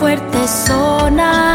Fuerte sonar.